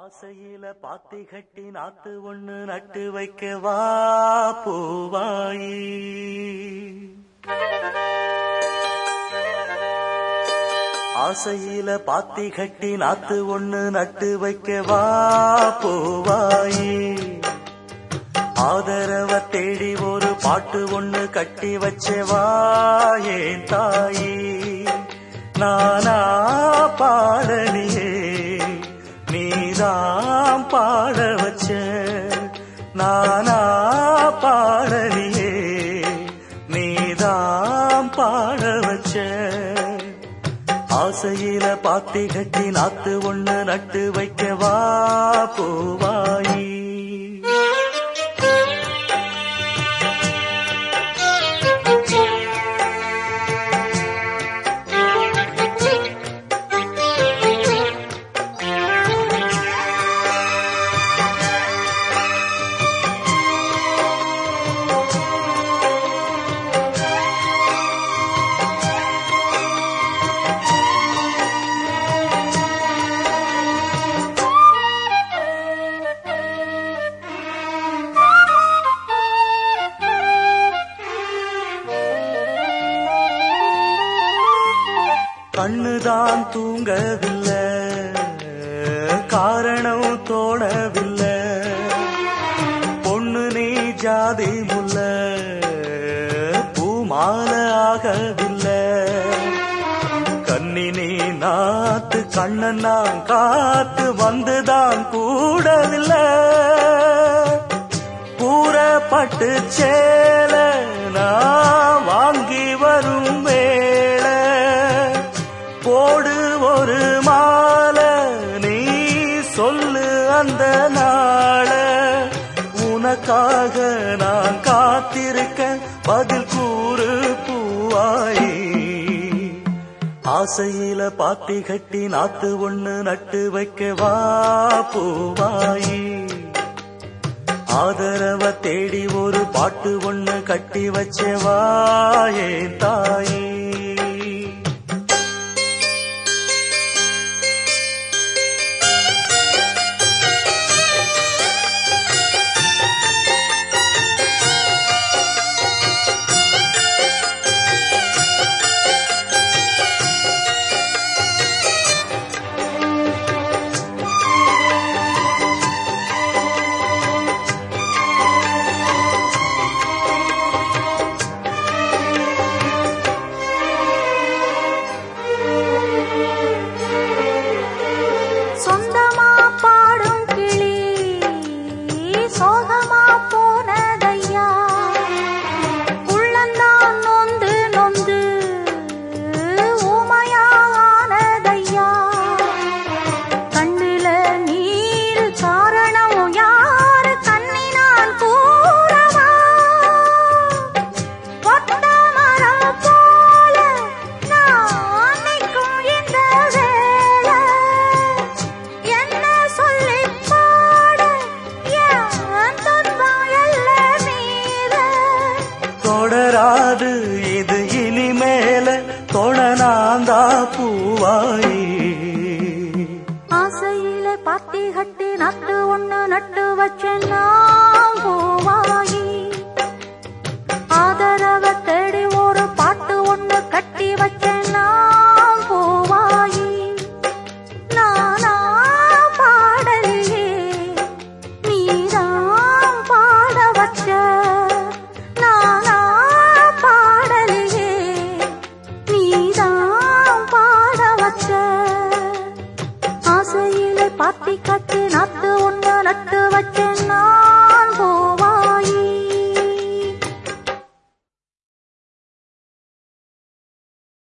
ஆசையில பாத்தி கட்டி நாத்து ஒண்ணு நட்டு வைக்க வா பூவாயி. ஆசையில பாத்தி கட்டி நாத்து ஒண்ணு நட்டு வைக்க வா பூவாயி. ஆதரவ தேடி ஒரு பாட்டு ஒண்ணு கட்டி வச்சவா ஏன் தாயி? நானா நானா பாடலியே நீதான் பாட வச்ச. ஆசையில பாத்தி கட்டி நாத்து ஒண்ணு நட்டு வைக்கவா போவாயே. கண்ணுதான் தூங்கவில்லை. காரணம் தோணவில்லை. பொண்ணு நீ ஜாதி முல்ல. பூமால ஆகவில்லை. கண்ணினி நாத்து கண்ணன் நான் காத்து வந்துதான் கூடவில்லை. கூறப்பட்டு உனக்காக நான் காத்திருக்க பதில் கூறு பூவாய். ஆசையில பாத்தி கட்டி நாத்து ஒண்ணு நட்டு வைக்க வா பூவாயி. ஆதரவ தேடி ஒரு பாட்டு ஒண்ணு கட்டி வச்சவாயே தாயே. தொடராது இது இனிமேல தொடனாந்தா பூவாயி. ஆசையில பாத்தி கட்டி நட்டு ஒண்ணு நட்டு வச்சேன் பூவாயி. ஆதரவ